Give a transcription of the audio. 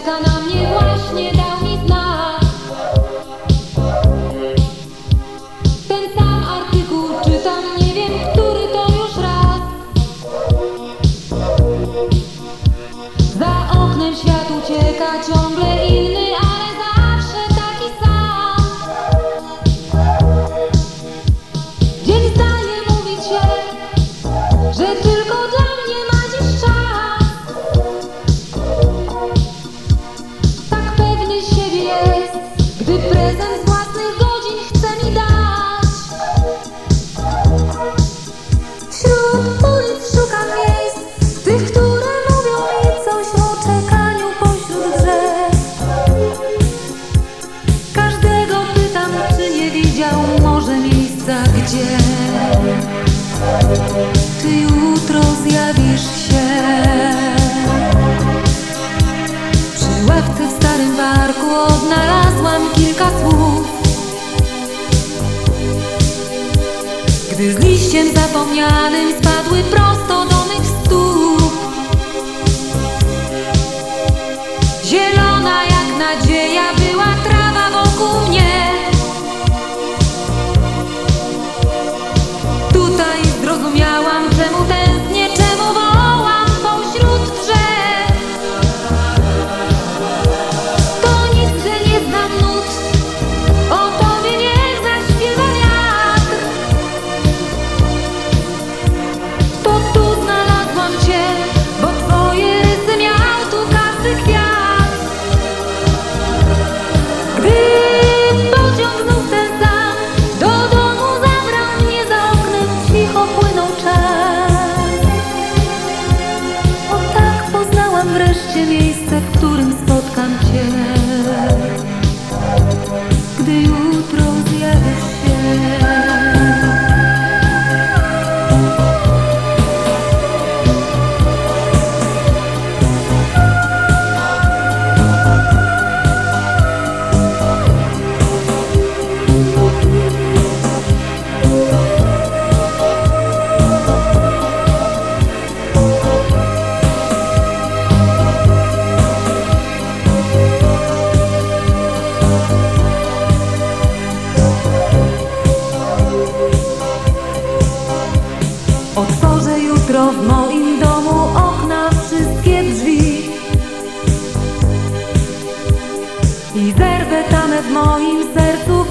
かな gdzie Ty jutro zjawisz się. Przy ławce w starym parku odnalazłam kilka słów. Gdy z liściem zapomnianym spadły prosto do się miejsce, w którym spotkam Cię. Otworzę jutro w moim domu okna wszystkie drzwi. I zerwę tamę w moim sercu